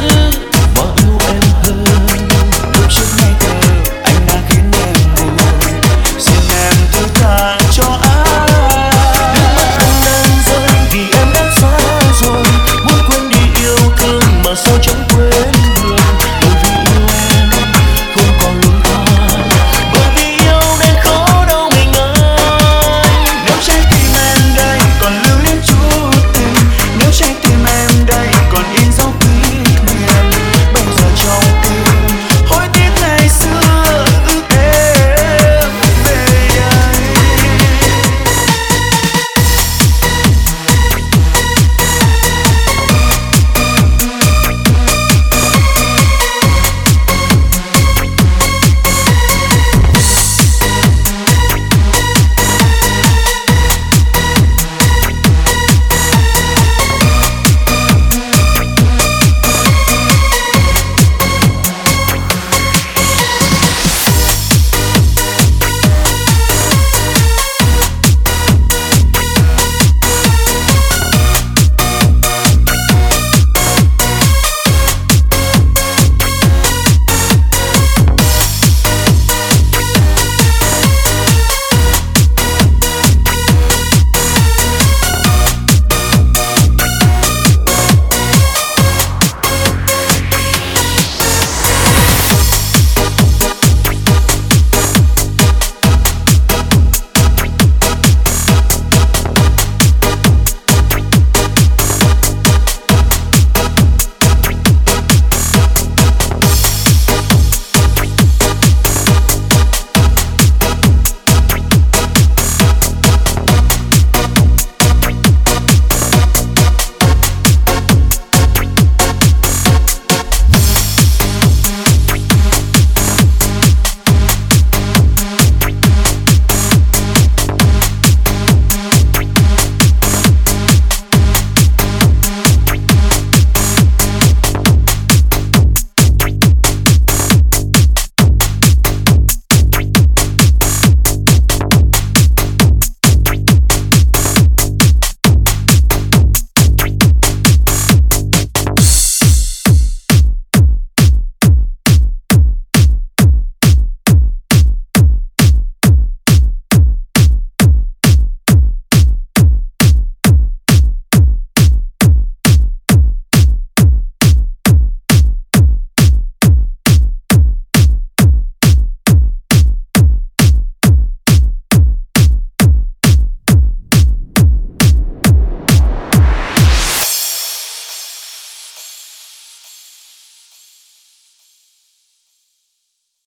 You.